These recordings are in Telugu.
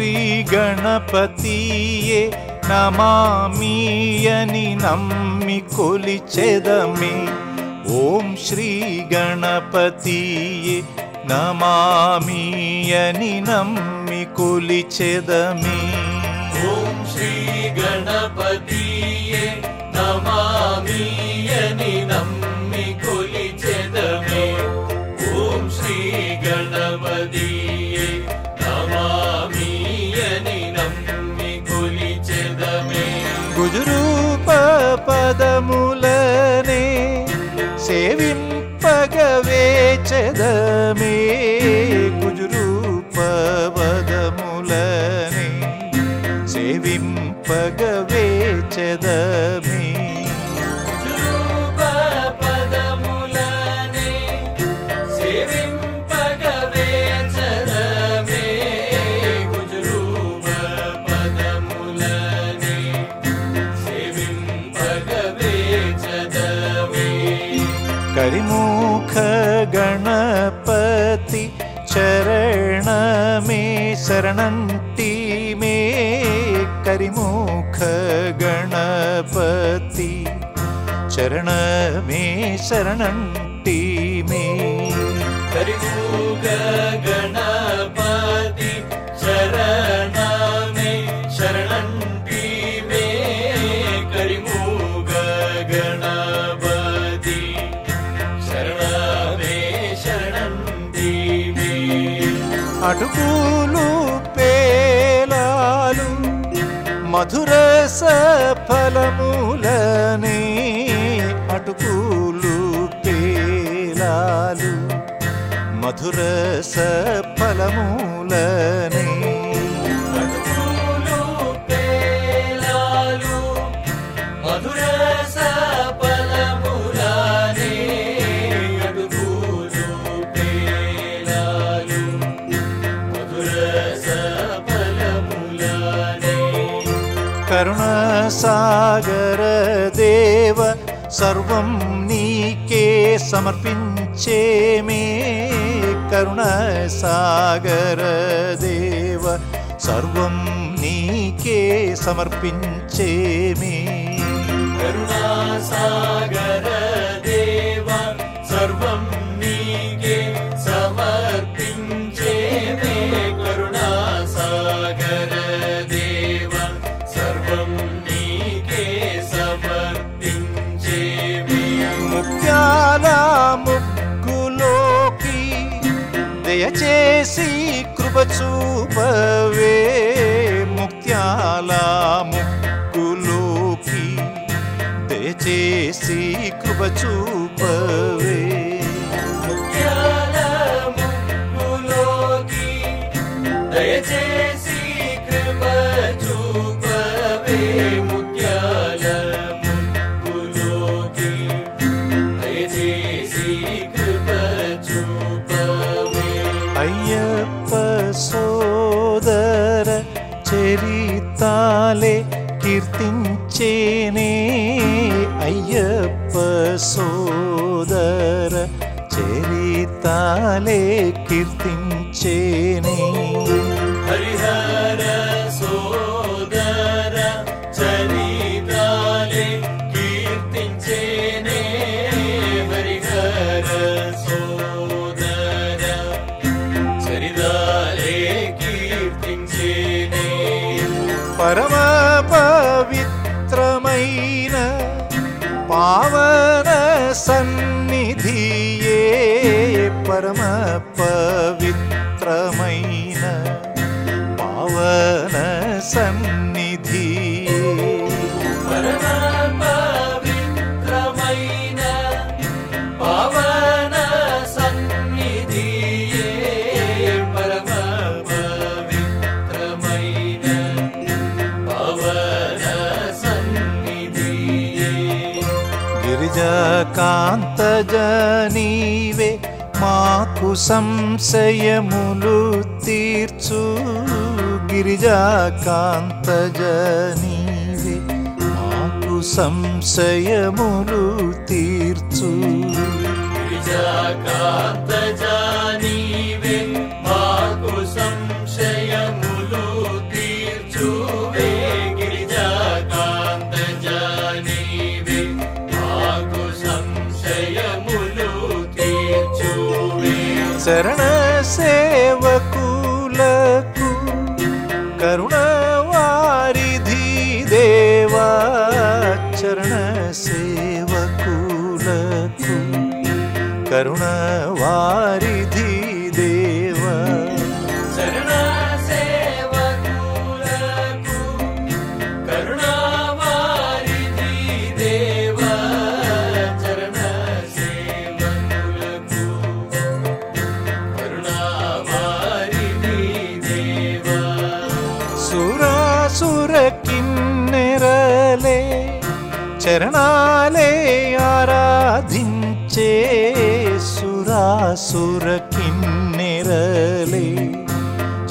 श्रीगणपतीये गणपतिये नम्मि कोलिचेदमे ॐ श्रीगणपतीये गणपति नम्मि कोलिचेदमे ॐ श्रीगणपति పదములనే సేవింపగవే చదమే కుజురూపదములనే సేవింపగవే చదమే चरणन्ती में करिमुख गनपति चरणन्ती में करिमुख गनपति మధురస ఫలములని అటుకులు పేలాలు మధురస ఫలములని सागरदेव सर्वं नीके समर्पञ्चे मे करुणसागरदेव सर्वं नीके समर्पञ्चे मे करुणासा यजेसी कृपचूपवे मुक्त्याला मुक्तुलोकी दजे सी कृपचु அப்ப సోదర చరితాలే కీర్తించేనే అయ్యప్ప సోదర చరితాలే కీర్తించేనే पवित्रमयिन पावन सन् నిజ కాంతజ నీవే మాకు సంశయములు తీర్చు గిరిజా కాంతజ నీవే మాకు సంశయములు తీర్చు గిరిజా चरण करुण वारिधि देवा चरण करुण वार സുരാസുര ചരണാലേ ആരാധിഞ്ചേ സുരാസുര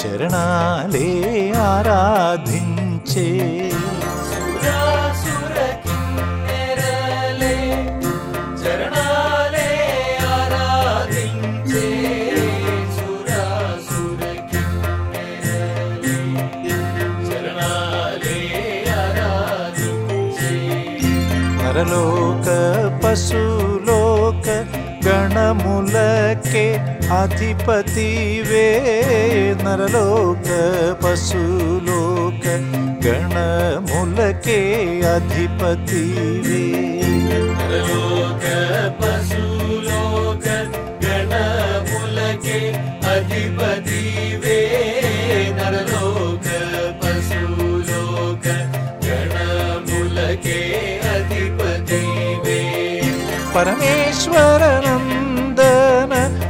ചരണാലേ ആരാധി നരലോക പശുലോക ഗണമുലക്കെ അധിപതി വേ നരലോക പശുലോക ഗണമുലക്കെ അധിപതി വേ നരലോക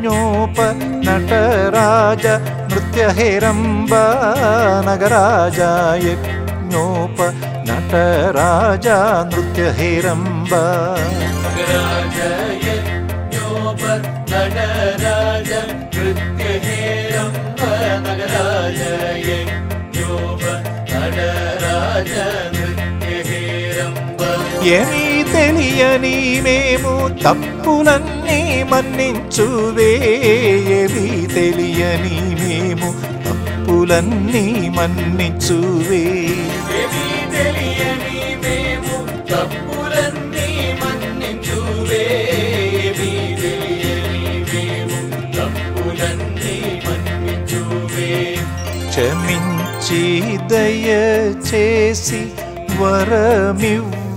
ಯಜ್ಞೋಪ ನಟರಾಜ ನೃತ್ಯ ಹೇರಂಬ ನಗರಾಜ ಯಜ್ಞೋಪ ನಟರಾಜ ನೃತ್ಯ ಹೇರಂಬ ನಗರಾಜ ಯಜ್ಞೋಪ ನಟರಾಜ ನೃತ್ಯ ಹೇರಂಬ ನಗರಾಜ ಯಜ್ಞೋಪ ನಟರಾಜ ನೃತ್ಯ ಹೇರಂಬ ಏನೇ తెలియని మేము తప్పులన్నీ మన్నించువేవి తెలియని మేము తప్పులన్నీ మన్నించువే తెలియని మేము తప్పులన్నీ మన్నించువే క్షమించి దయ చేసి వరమివ్వ